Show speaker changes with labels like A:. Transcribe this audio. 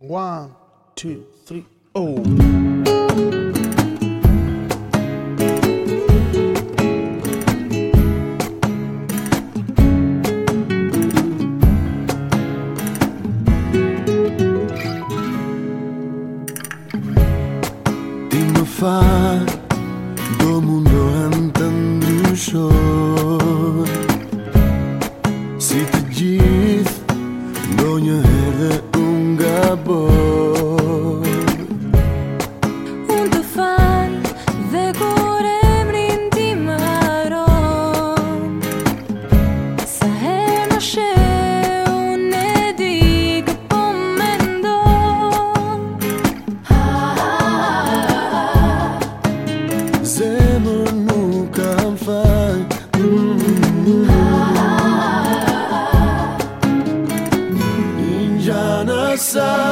A: One, two, three, oh.
B: Fa do mundo entendysor Se të diz do një
C: sun.